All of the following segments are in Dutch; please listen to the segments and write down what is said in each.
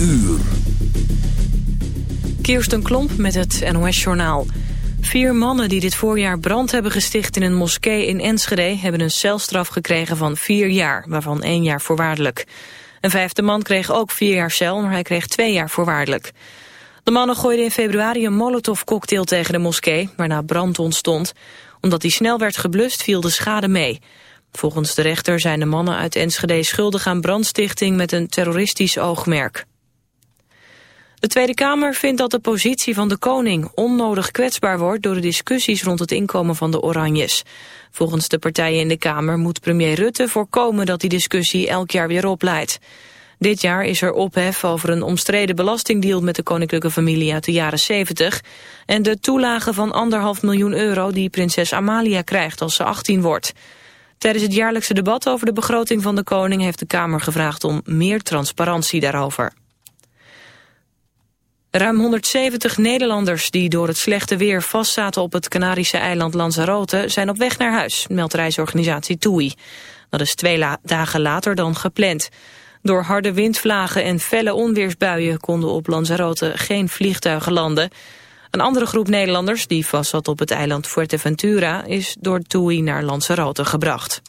uur. Kirsten Klomp met het NOS-journaal. Vier mannen die dit voorjaar brand hebben gesticht in een moskee in Enschede... hebben een celstraf gekregen van vier jaar, waarvan één jaar voorwaardelijk. Een vijfde man kreeg ook vier jaar cel, maar hij kreeg twee jaar voorwaardelijk. De mannen gooiden in februari een molotovcocktail tegen de moskee... waarna brand ontstond. Omdat die snel werd geblust, viel de schade mee... Volgens de rechter zijn de mannen uit Enschede schuldig aan brandstichting met een terroristisch oogmerk. De Tweede Kamer vindt dat de positie van de koning onnodig kwetsbaar wordt door de discussies rond het inkomen van de Oranjes. Volgens de partijen in de Kamer moet premier Rutte voorkomen dat die discussie elk jaar weer opleidt. Dit jaar is er ophef over een omstreden belastingdeal met de koninklijke familie uit de jaren 70 en de toelage van anderhalf miljoen euro die prinses Amalia krijgt als ze 18 wordt. Tijdens het jaarlijkse debat over de begroting van de koning heeft de Kamer gevraagd om meer transparantie daarover. Ruim 170 Nederlanders die door het slechte weer vastzaten op het Canarische eiland Lanzarote zijn op weg naar huis, meldt reisorganisatie TUI. Dat is twee dagen later dan gepland. Door harde windvlagen en felle onweersbuien konden op Lanzarote geen vliegtuigen landen. Een andere groep Nederlanders die vastzat op het eiland Fuerteventura is door TUI naar Lanzarote gebracht.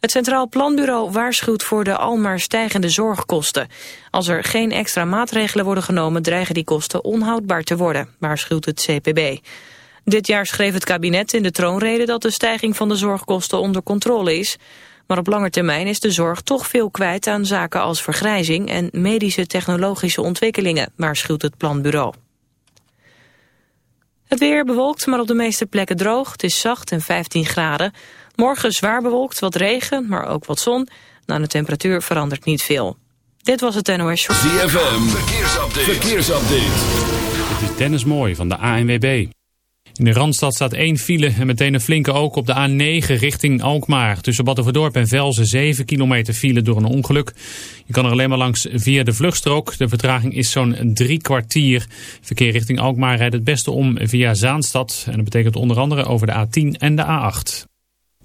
Het Centraal Planbureau waarschuwt voor de almaar stijgende zorgkosten. Als er geen extra maatregelen worden genomen dreigen die kosten onhoudbaar te worden, waarschuwt het CPB. Dit jaar schreef het kabinet in de troonrede dat de stijging van de zorgkosten onder controle is. Maar op lange termijn is de zorg toch veel kwijt aan zaken als vergrijzing en medische technologische ontwikkelingen, waarschuwt het planbureau. Het weer bewolkt, maar op de meeste plekken droog. Het is zacht en 15 graden. Morgen zwaar bewolkt, wat regen, maar ook wat zon. Nou, de temperatuur verandert niet veel. Dit was het NOS Show. ZFM, verkeersupdate. verkeersupdate. Dit is Dennis Mooi van de ANWB. In de Randstad staat één file en meteen een flinke ook op de A9 richting Alkmaar. Tussen Battenverdorp en Velzen 7 kilometer file door een ongeluk. Je kan er alleen maar langs via de vluchtstrook. De vertraging is zo'n drie kwartier. Verkeer richting Alkmaar rijdt het beste om via Zaanstad. En dat betekent onder andere over de A10 en de A8.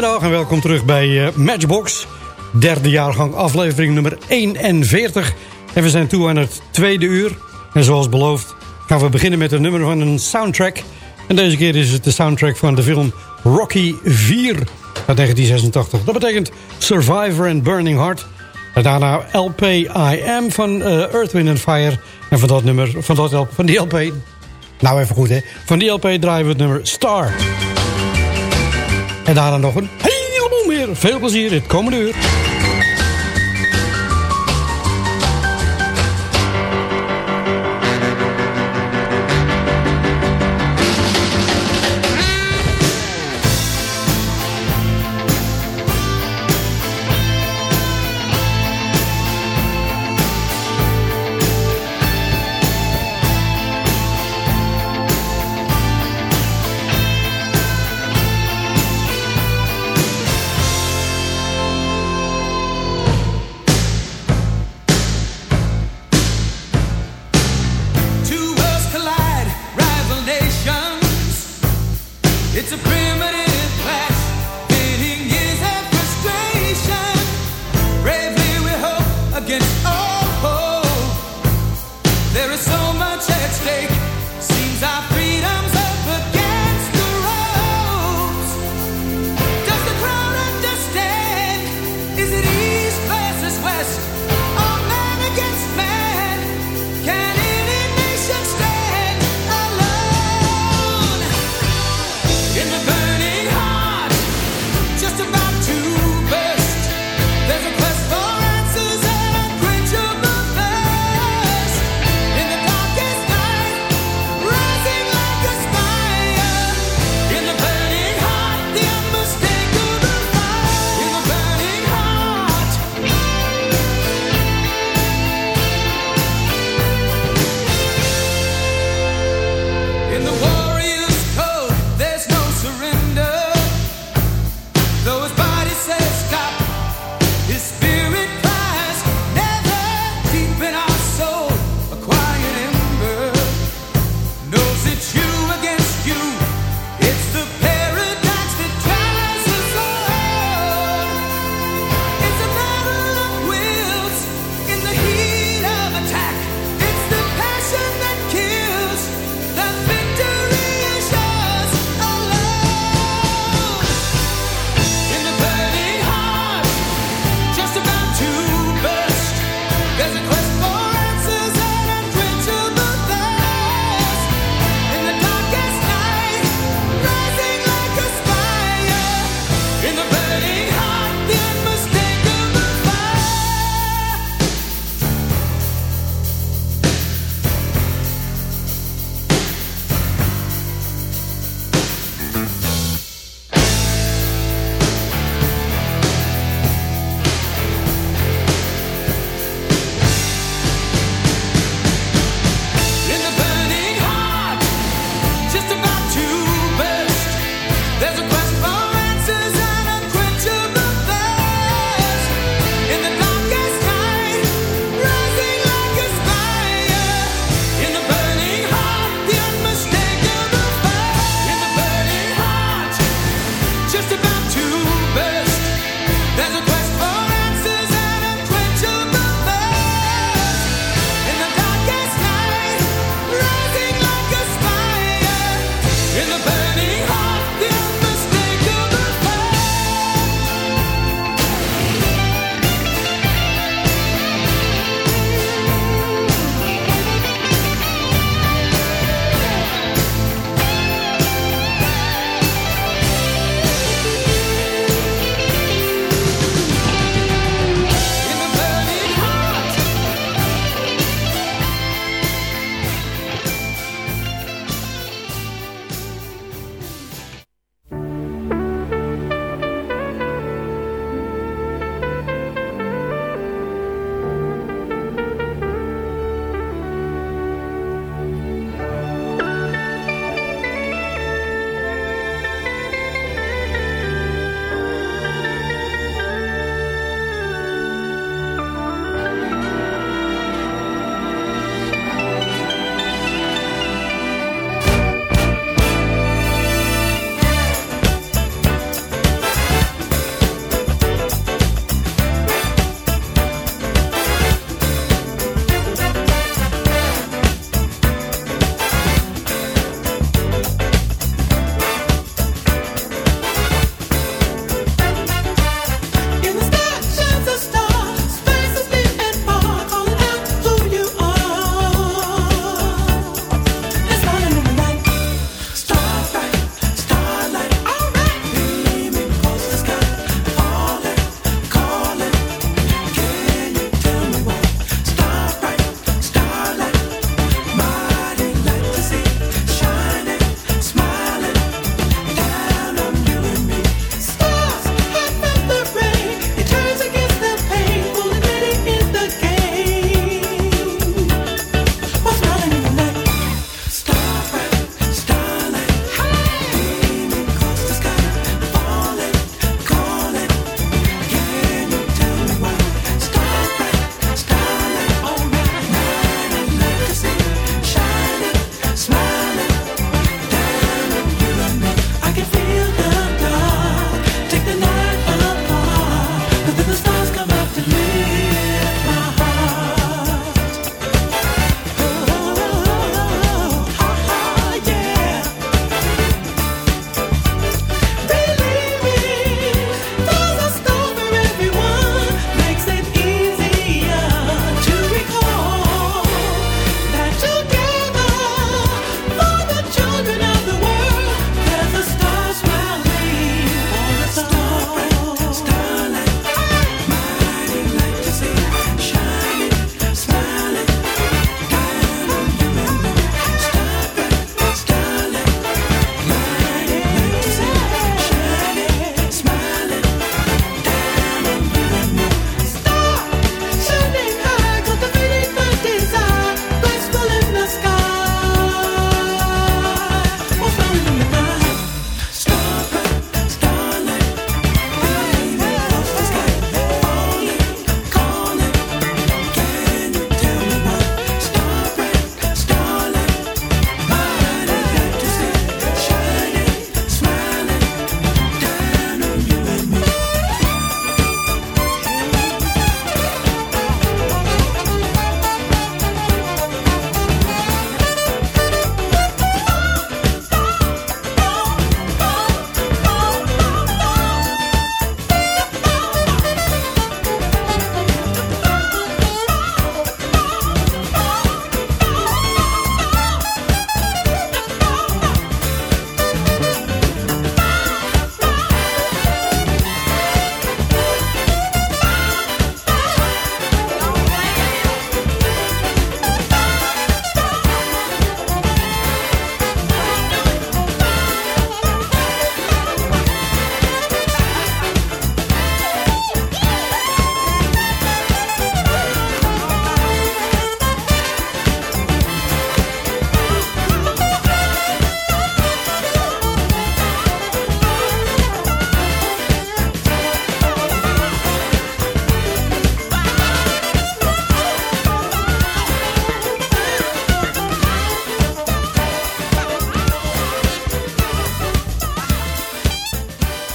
Goedemiddag en welkom terug bij uh, Matchbox. Derde jaargang aflevering nummer 41. En we zijn toe aan het tweede uur. En zoals beloofd gaan we beginnen met een nummer van een soundtrack. En deze keer is het de soundtrack van de film Rocky 4 uit 1986. Dat betekent Survivor and Burning Heart. En daarna LP I van uh, Earth, Wind Fire. En van dat nummer, van, dat LP, van die LP... Nou even goed hè. Van die LP draaien we het nummer Star. En daarna nog een heleboel meer. veel plezier het komende uur.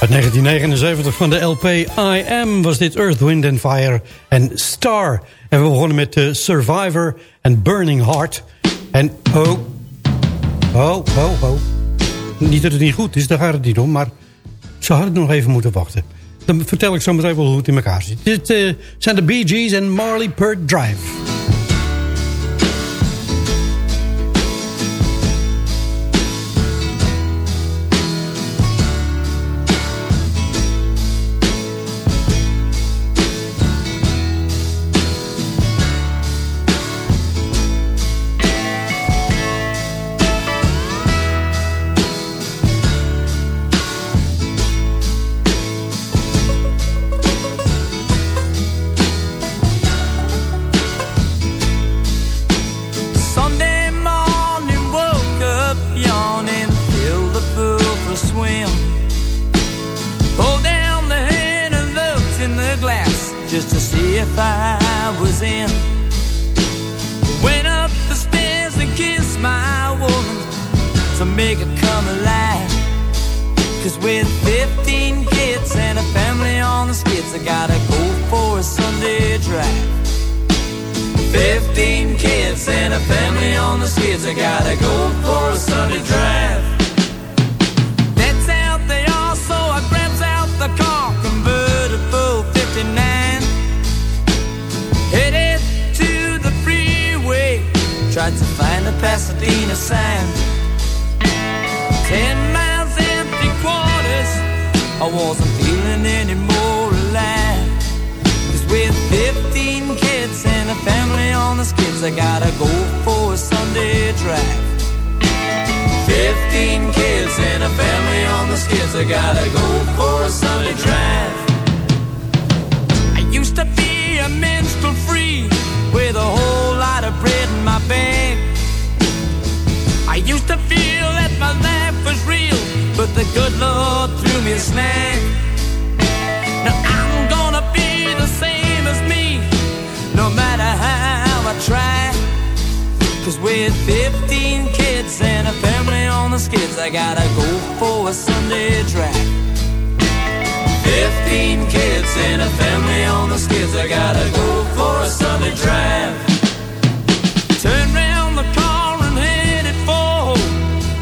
1979 van de LP I Am was dit Earth, Wind and Fire en Star. En we begonnen met uh, Survivor en Burning Heart. En oh, oh, oh, oh. Niet dat het niet goed is, daar gaat het niet om, maar ze hadden nog even moeten wachten. Dan vertel ik zo meteen wel hoe het in elkaar zit. Dit uh, zijn de Bee Gees en Marley Pert Drive. saves, I gotta go for a Sunday drive. Fifteen kids and a family on the skids, I gotta go for a Sunday drive. I used to be a minstrel free with a whole lot of bread in my bag. I used to feel that my life was real, but the good Lord threw me a snag. Now I'm gonna be the same as me, no matter how. Cause with 15 kids and a family on the skids, I gotta go for a Sunday drive. 15 kids and a family on the skids, I gotta go for a Sunday drive. Turn round the car and headed for home.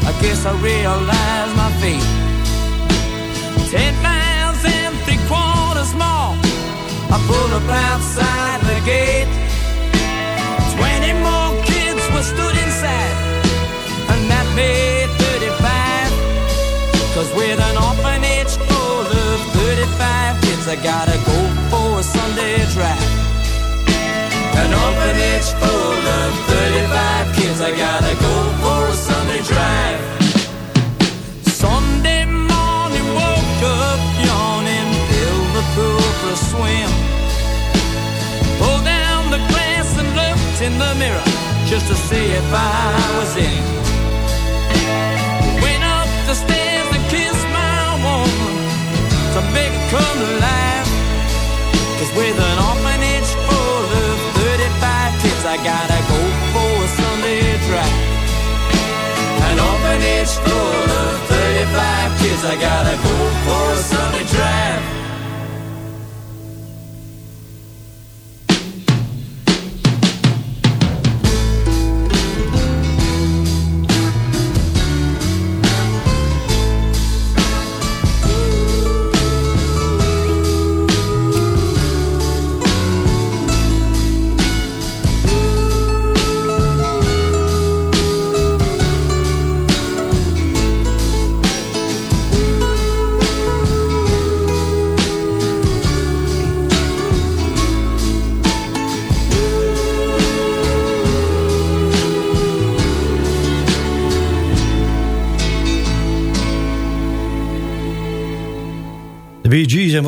I guess I realized my fate. Ten miles and three quarters more. I pull up outside the gate. Stood inside, and that made 35. Cause with an orphanage full of 35 kids, I gotta go for a Sunday drive. An orphanage full of 35 kids, I gotta go for a Sunday drive. In the mirror just to see if I was in. Went up the stairs and kissed my woman to make it come to. Cause with an orphanage full of 35 kids, I gotta go for a Sunday drive. An orphanage full of 35 kids, I gotta go for a Sunday drive.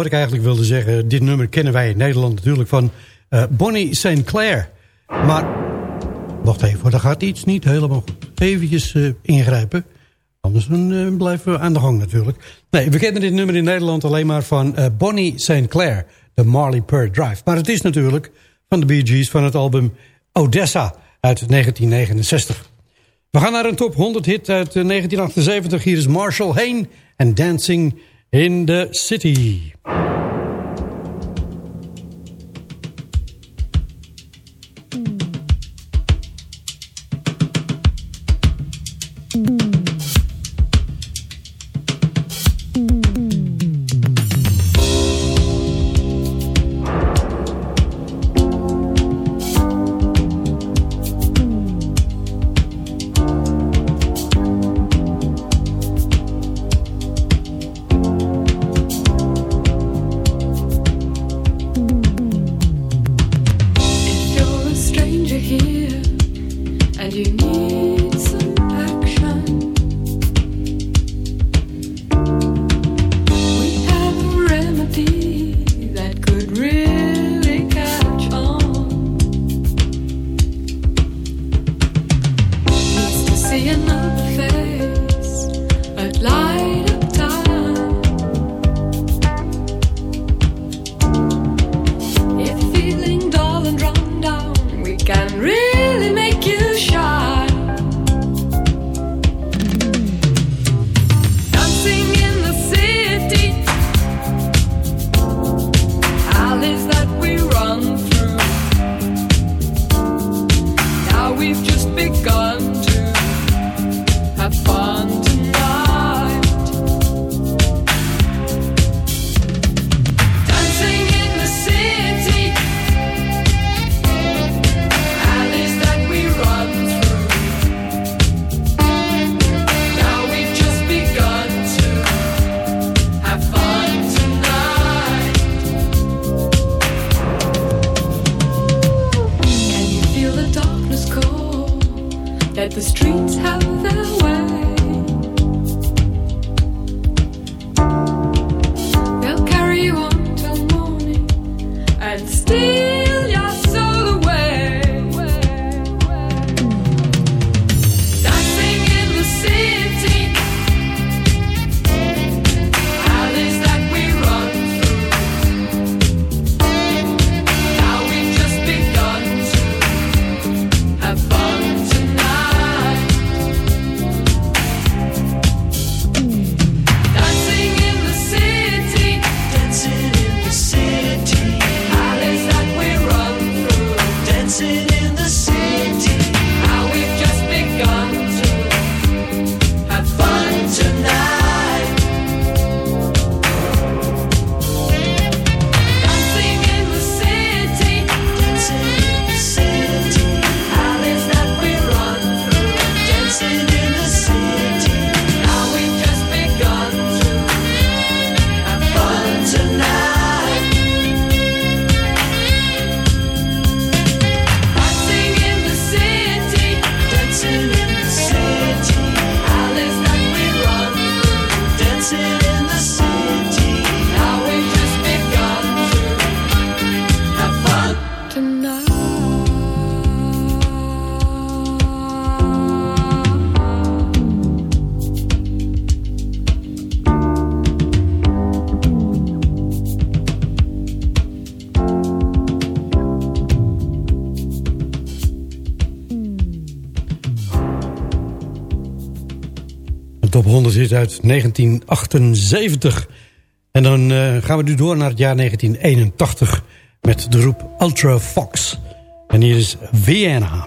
Ik eigenlijk wilde zeggen... dit nummer kennen wij in Nederland natuurlijk van uh, Bonnie St. Clair. Maar, wacht even, daar gaat iets niet helemaal goed. Uh, ingrijpen. Anders dan, uh, blijven we aan de gang natuurlijk. Nee, we kennen dit nummer in Nederland alleen maar van Bonnie St. Clair. De Marley Pearl Drive. Maar het is natuurlijk van de Bee Gees van het album Odessa uit 1969. We gaan naar een top 100 hit uit 1978. Hier is Marshall Hain en Dancing in the City. 100 is uit 1978. En dan uh, gaan we nu door naar het jaar 1981 met de groep Ultra Fox. En hier is Vienna.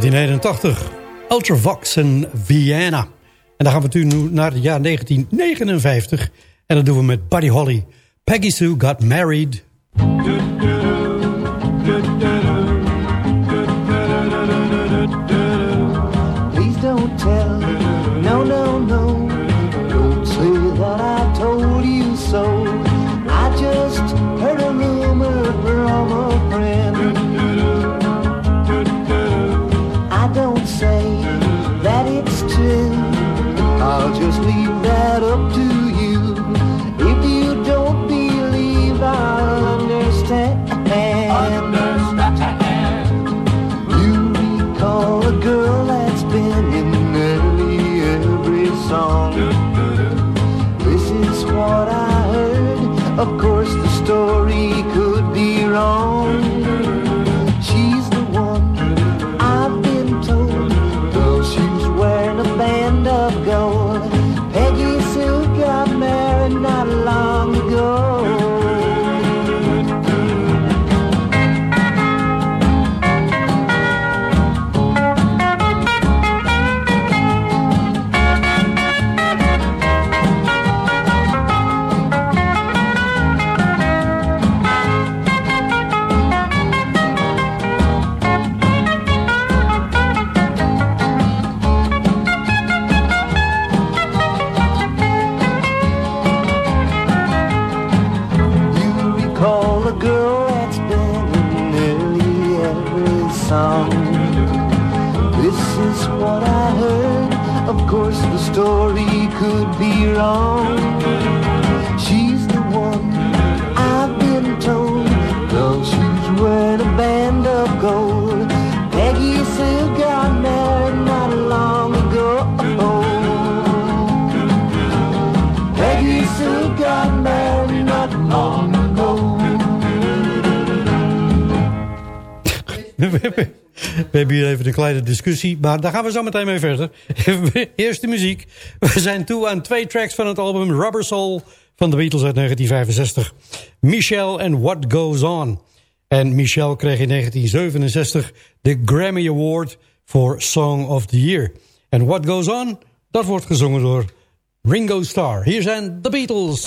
1981. Ultravox en Vienna. En dan gaan we nu naar het jaar 1959. En dat doen we met Buddy Holly. Peggy Sue got married. wrong We hebben hier even een kleine discussie, maar daar gaan we zo meteen mee verder. Eerste muziek. We zijn toe aan twee tracks van het album Rubber Soul van de Beatles uit 1965. Michelle en What Goes On. En Michelle kreeg in 1967 de Grammy Award voor Song of the Year. En What Goes On, dat wordt gezongen door Ringo Starr. Hier zijn de Beatles.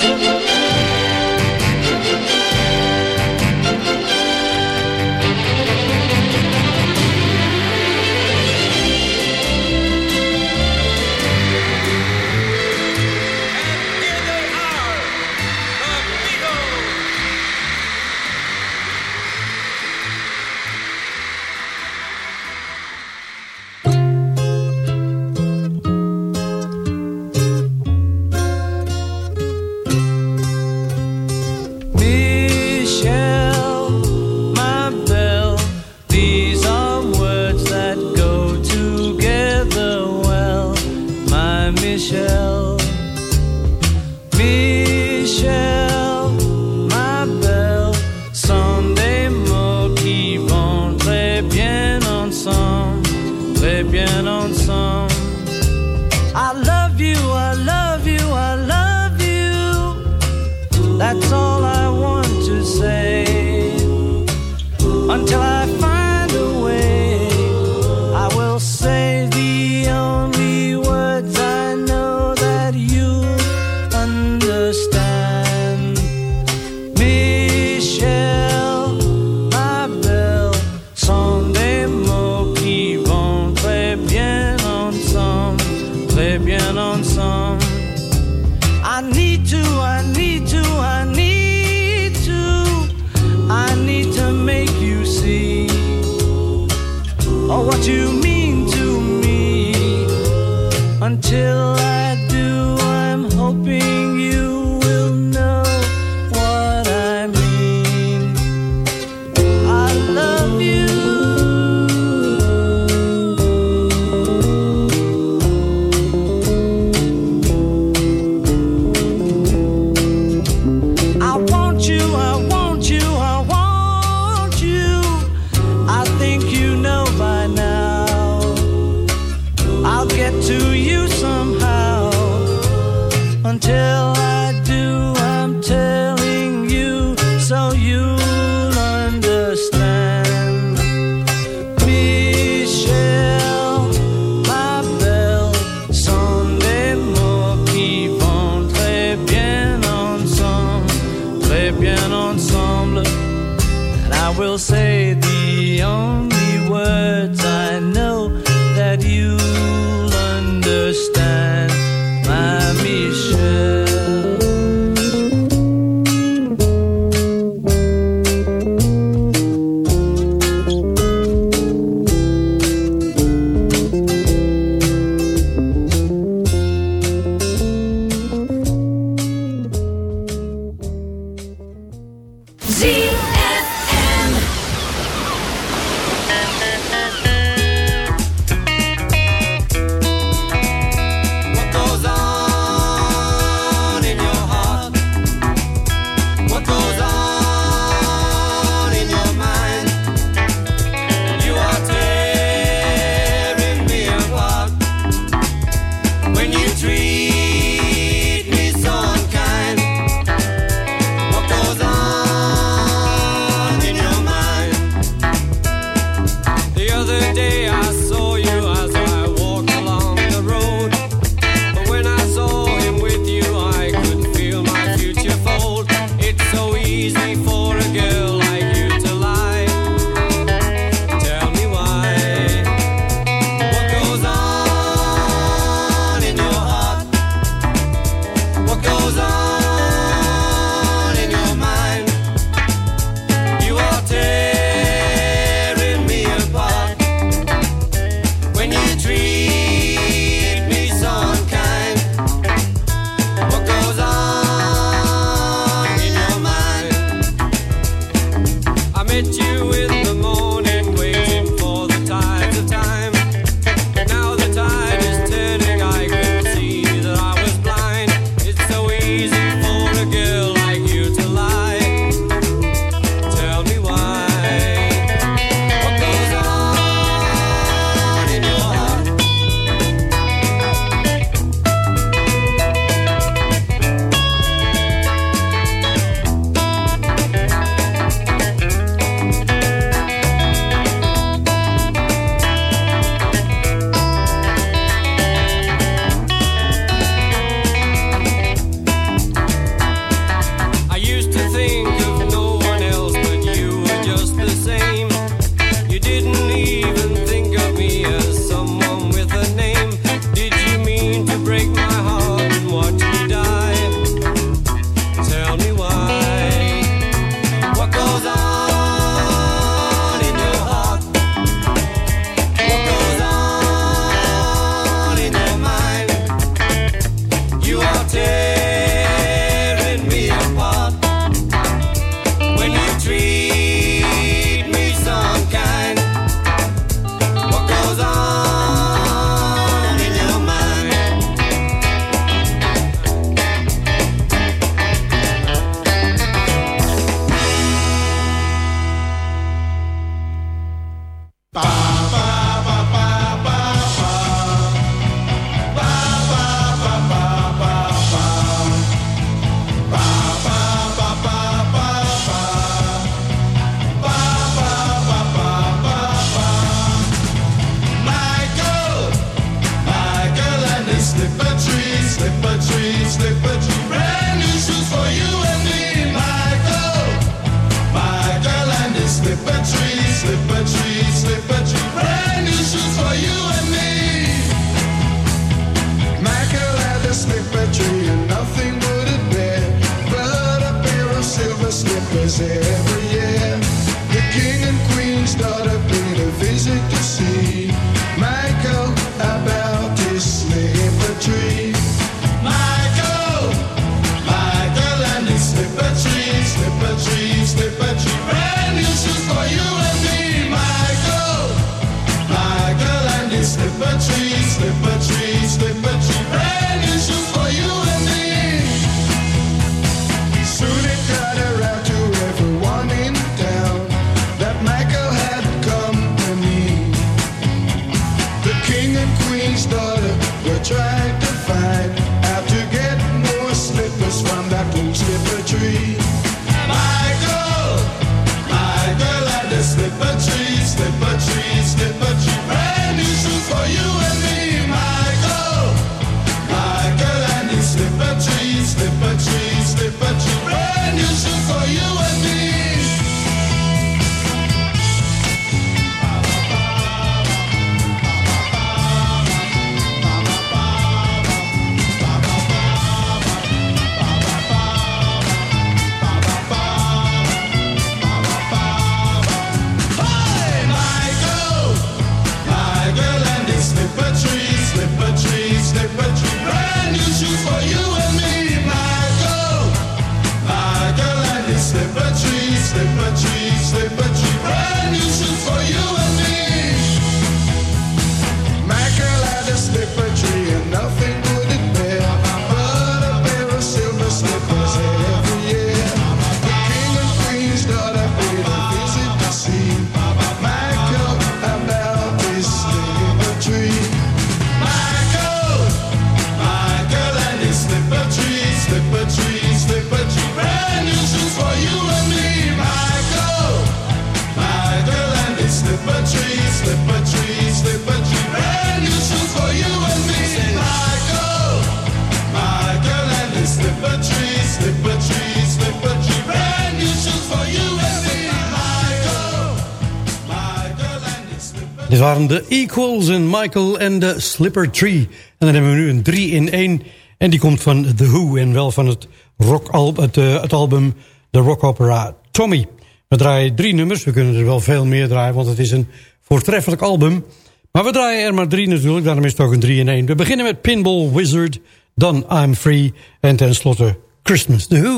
de Equals en Michael en de Slipper Tree. En dan hebben we nu een 3 in 1. En die komt van The Who en wel van het, rock album het eh, het album The Rock Opera Tommy. We draaien drie nummers. We kunnen er wel veel meer draaien, want het is een voortreffelijk album. Maar we draaien er maar drie natuurlijk, daarom is het ook een 3 in 1. We beginnen met Pinball Wizard, dan I'm Free en tenslotte Christmas The Who.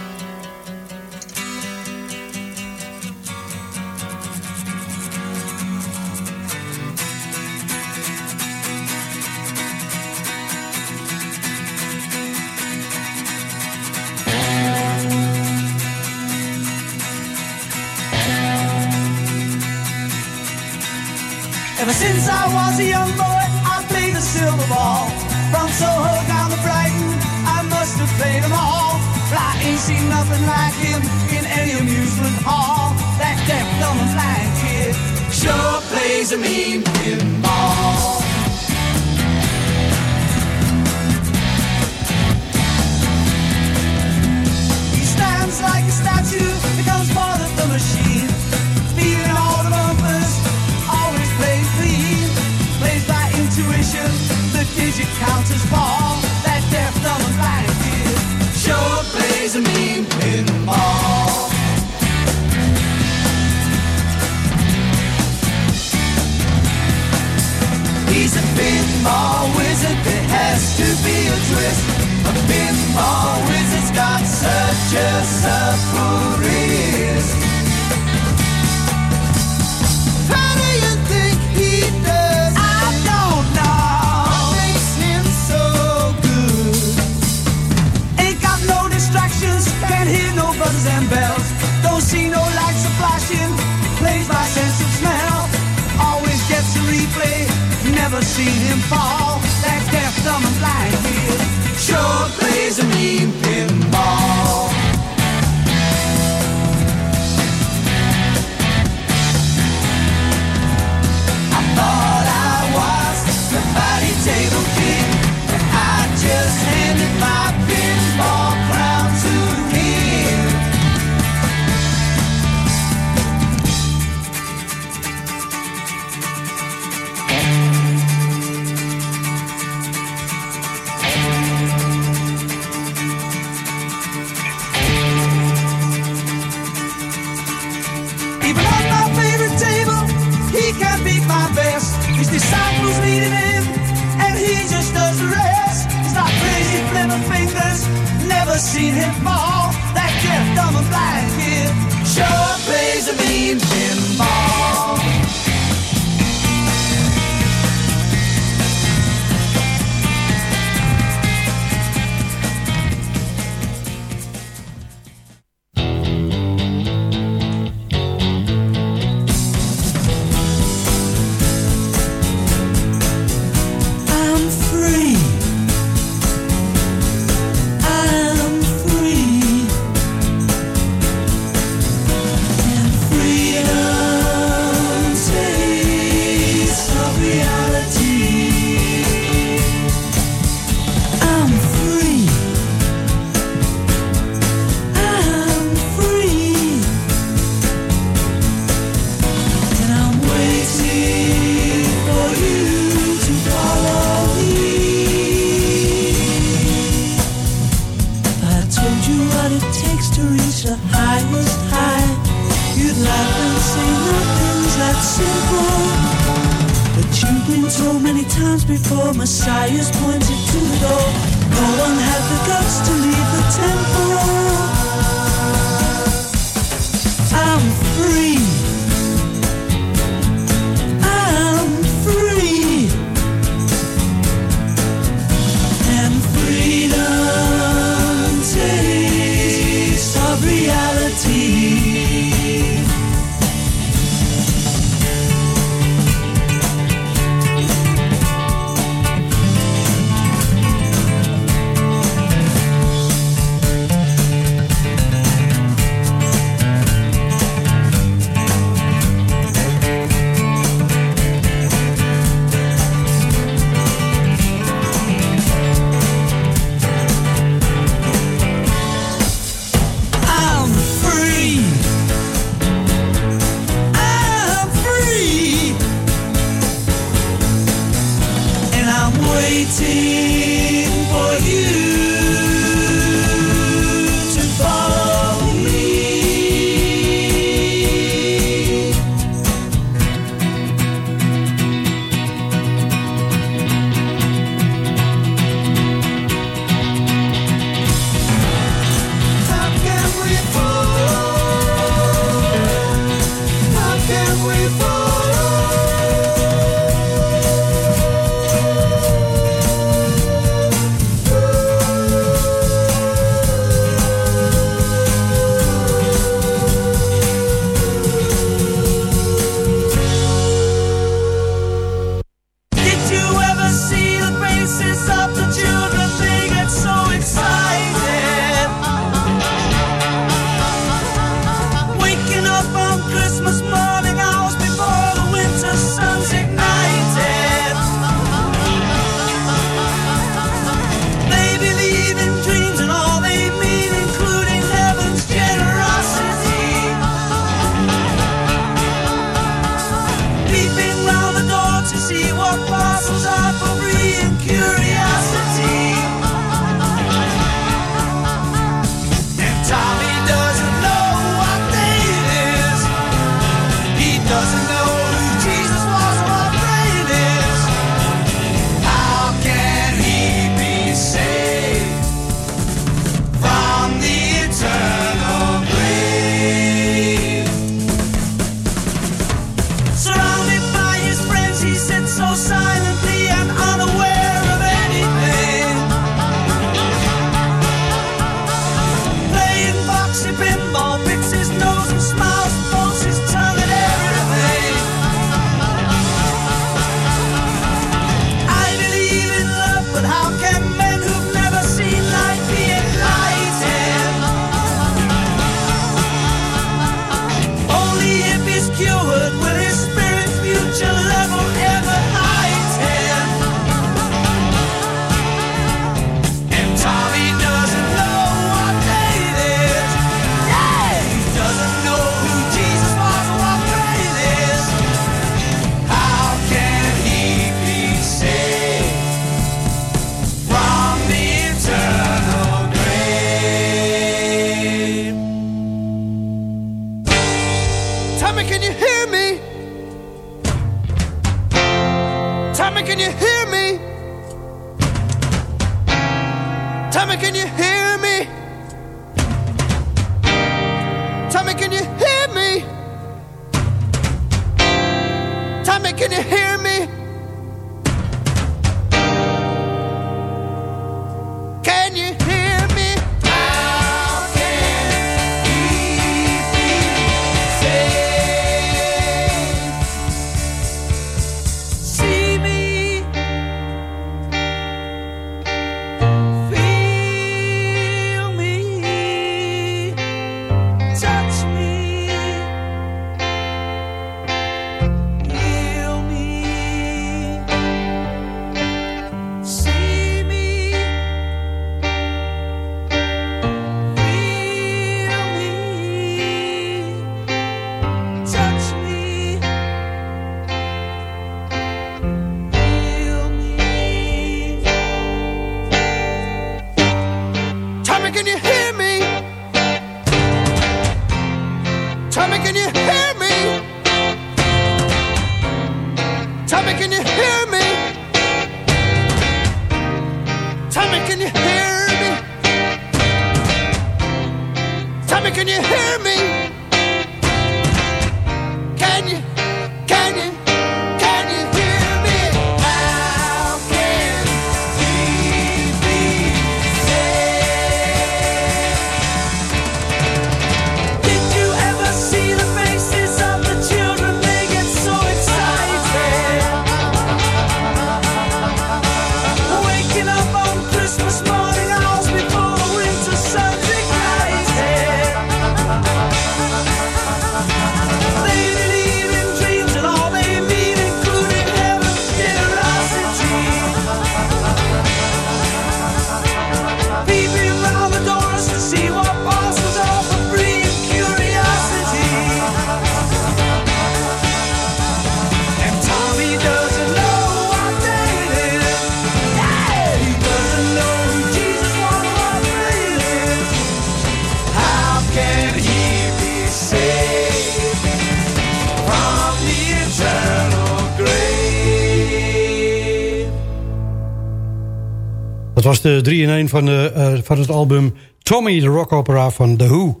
was de 3-in-1 van, de, eh, van het album Tommy, de rock opera van The Who.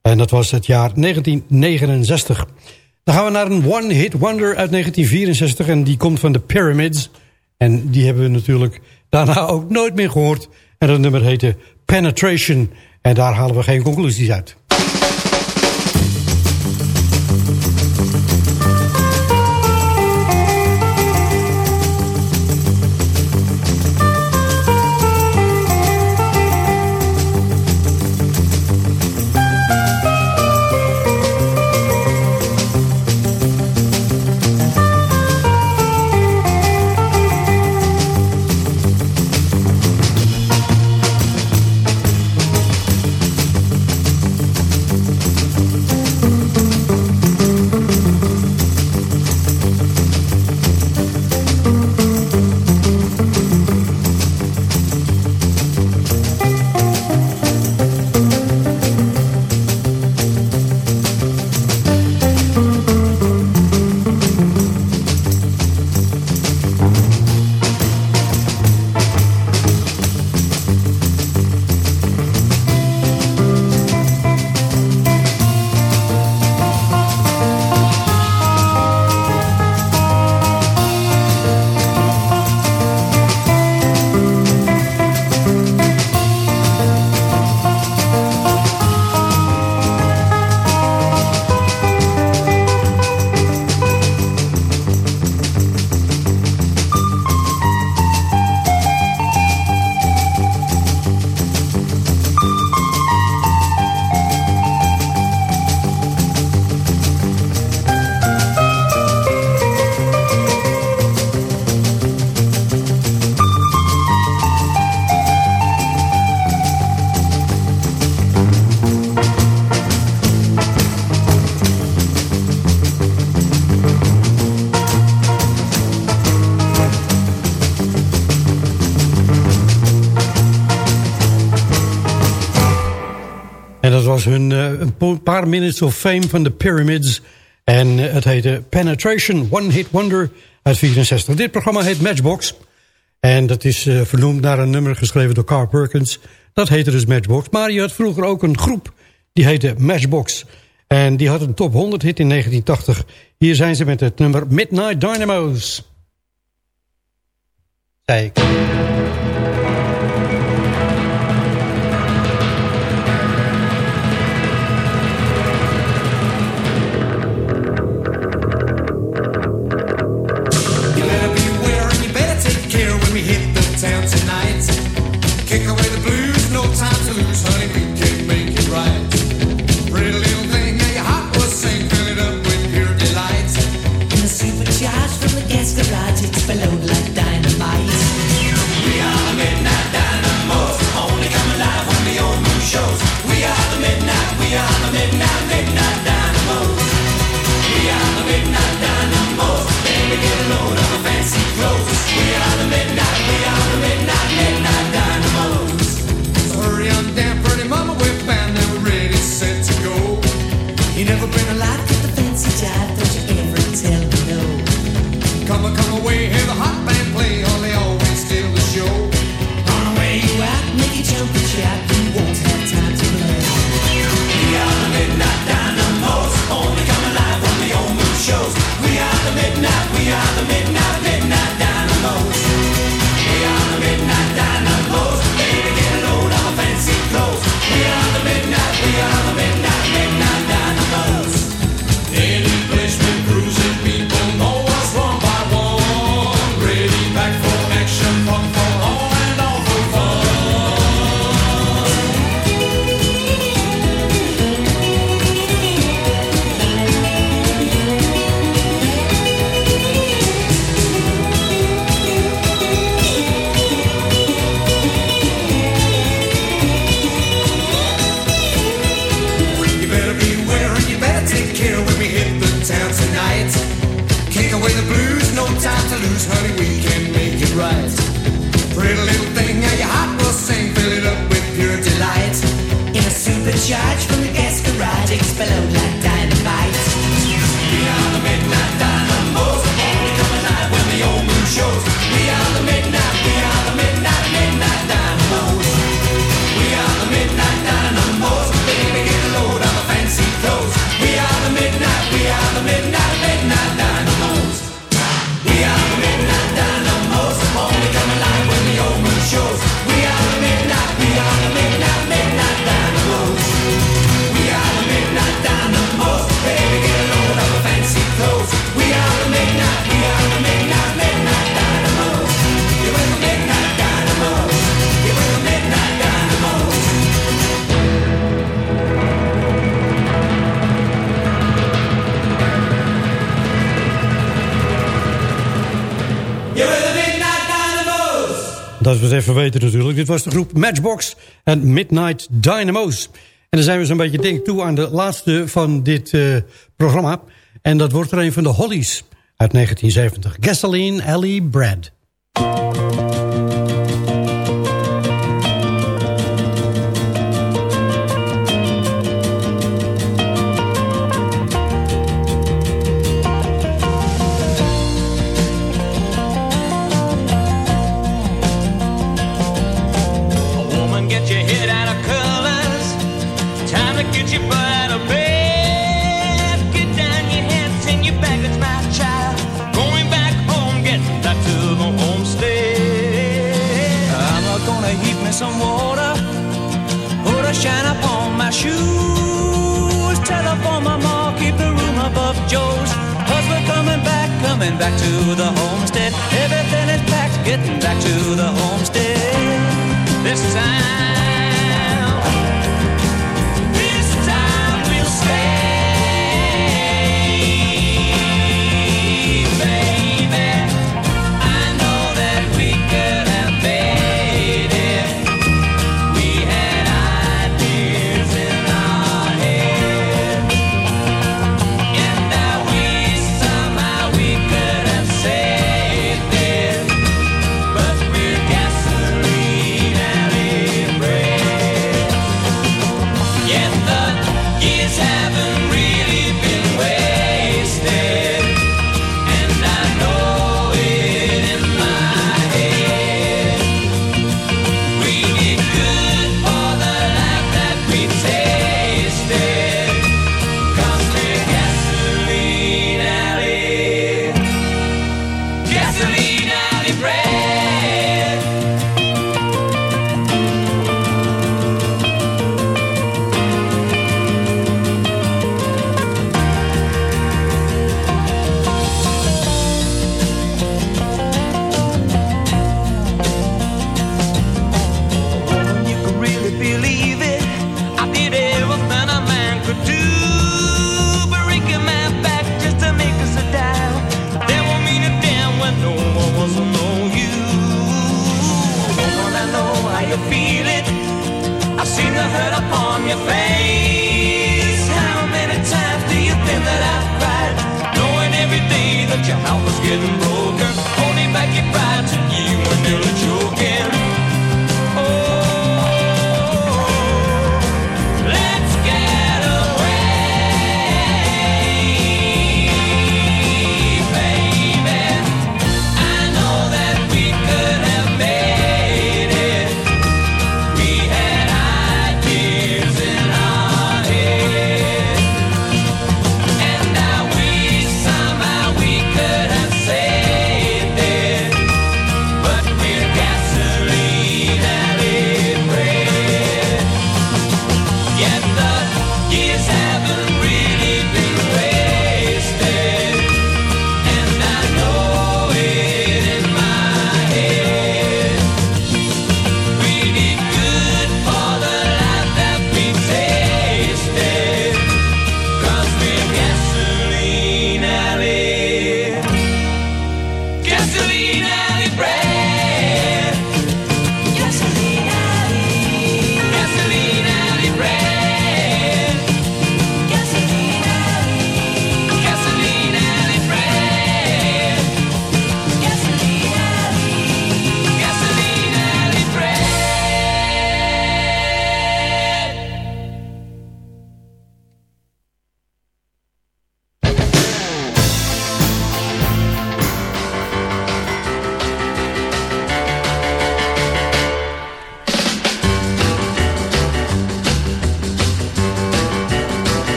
En dat was het jaar 1969. Dan gaan we naar een One Hit Wonder uit 1964. En die komt van de Pyramids. En die hebben we natuurlijk daarna ook nooit meer gehoord. En dat nummer heette Penetration. En daar halen we geen conclusies uit. hun eh, een paar minutes of fame van de Pyramids. En eh, het heette Penetration, One Hit Wonder uit 64. Dit programma heet Matchbox. En dat is eh, vernoemd naar een nummer geschreven door Carl Perkins. Dat heette dus Matchbox. Maar je had vroeger ook een groep die heette Matchbox. En die had een top 100 hit in 1980. Hier zijn ze met het nummer Midnight Dynamos. Kijk. even weten natuurlijk. Dit was de groep Matchbox en Midnight Dynamo's. En dan zijn we zo'n beetje denk toe aan de laatste van dit eh, programma. En dat wordt er een van de Hollies uit 1970. Gasoline Alley Brad. back to the homestead. Everything is packed, getting back to the homestead. This time.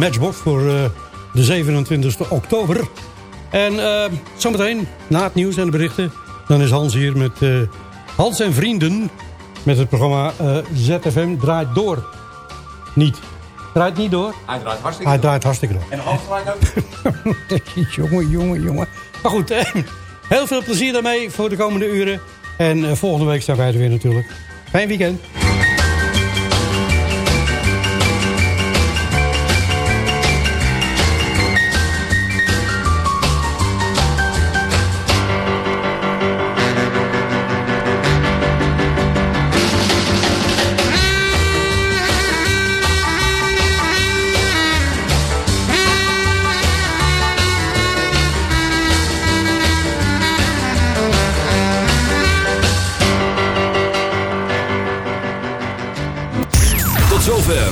Matchbox voor eh, de 27 oktober. En eh, zometeen, na het nieuws en de berichten... dan is Hans hier met eh, Hans en Vrienden... met het programma ZFM Draait Door. Niet. Draait niet door? Hij draait hartstikke Hij door. draait hartstikke door. En Hans gelijk ook. jongen, jongen, jongen. Maar goed, heel veel plezier daarmee voor de komende uren. En volgende week zijn wij er weer natuurlijk. Fijn weekend.